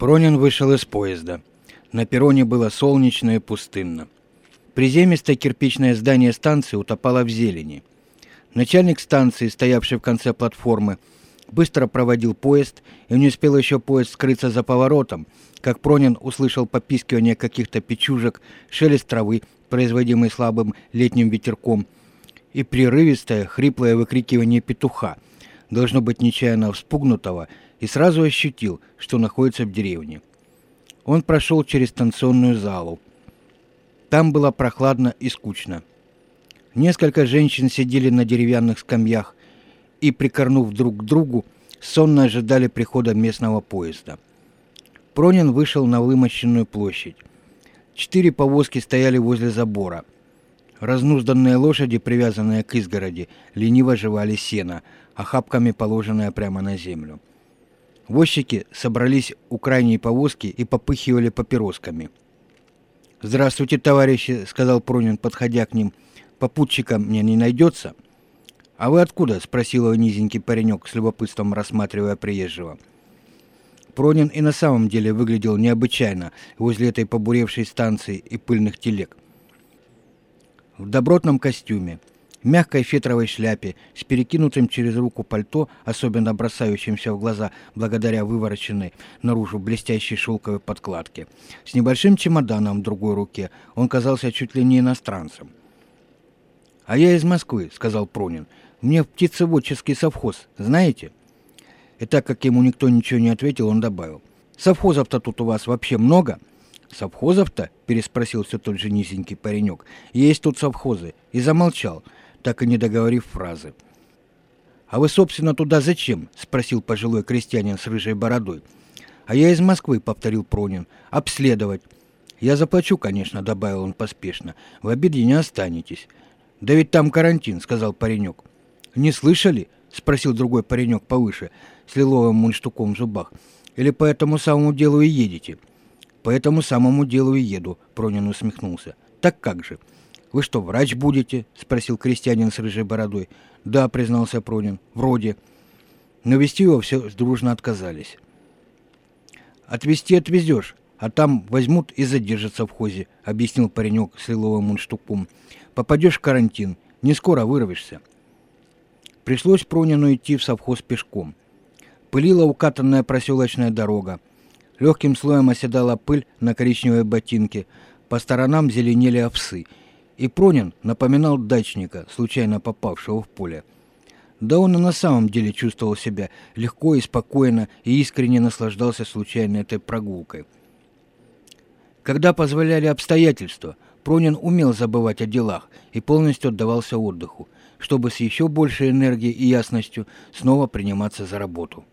Пронин вышел из поезда. На перроне было солнечно и пустынно. Приземистое кирпичное здание станции утопало в зелени. Начальник станции, стоявший в конце платформы, быстро проводил поезд, и не успел еще поезд скрыться за поворотом, как Пронин услышал попискивание каких-то печужек, шелест травы, производимый слабым летним ветерком, и прерывистое, хриплое выкрикивание петуха, должно быть нечаянно вспугнутого, и сразу ощутил, что находится в деревне. Он прошел через станционную залу. Там было прохладно и скучно. Несколько женщин сидели на деревянных скамьях и, прикорнув друг к другу, сонно ожидали прихода местного поезда. Пронин вышел на вымощенную площадь. Четыре повозки стояли возле забора. Разнузданные лошади, привязанные к изгороди, лениво жевали сено, охапками положенное прямо на землю. Возчики собрались у крайней повозки и попыхивали папиросками. «Здравствуйте, товарищи», — сказал Пронин, подходя к ним. «Попутчика мне не найдется?» «А вы откуда?» — спросил его низенький паренек, с любопытством рассматривая приезжего. Пронин и на самом деле выглядел необычайно возле этой побуревшей станции и пыльных телег. В добротном костюме, мягкой фетровой шляпе, с перекинутым через руку пальто, особенно бросающимся в глаза благодаря вывороченной наружу блестящей шелковой подкладке. С небольшим чемоданом в другой руке он казался чуть ли не иностранцем. «А я из Москвы», — сказал Пронин. «Мне в птицеводческий совхоз, знаете?» И так как ему никто ничего не ответил, он добавил. «Совхозов-то тут у вас вообще много?» «Совхозов-то?» — переспросил все тот же низенький паренек. «Есть тут совхозы». И замолчал — так и не договорив фразы. «А вы, собственно, туда зачем?» — спросил пожилой крестьянин с рыжей бородой. «А я из Москвы», — повторил Пронин. «Обследовать». «Я заплачу, конечно», — добавил он поспешно. «В обиде не останетесь». «Да ведь там карантин», — сказал паренек. «Не слышали?» — спросил другой паренек повыше, с лиловым мундштуком в зубах. «Или по этому самому делу и едете?» «По этому самому делу и еду», — Пронин усмехнулся. «Так как же?» «Вы что, врач будете?» — спросил крестьянин с рыжей бородой. «Да», — признался Пронин. «Вроде». Но вести его все дружно отказались. «Отвезти отвезешь, а там возьмут и задержатся в хозе», — объяснил паренек с лиловым мундштуком. «Попадешь в карантин, не скоро вырвешься». Пришлось Пронину идти в совхоз пешком. Пылила укатанная проселочная дорога. Легким слоем оседала пыль на коричневой ботинке. По сторонам зеленели овсы — и Пронин напоминал дачника, случайно попавшего в поле. Да он и на самом деле чувствовал себя легко и спокойно и искренне наслаждался случайной этой прогулкой. Когда позволяли обстоятельства, Пронин умел забывать о делах и полностью отдавался отдыху, чтобы с еще большей энергией и ясностью снова приниматься за работу.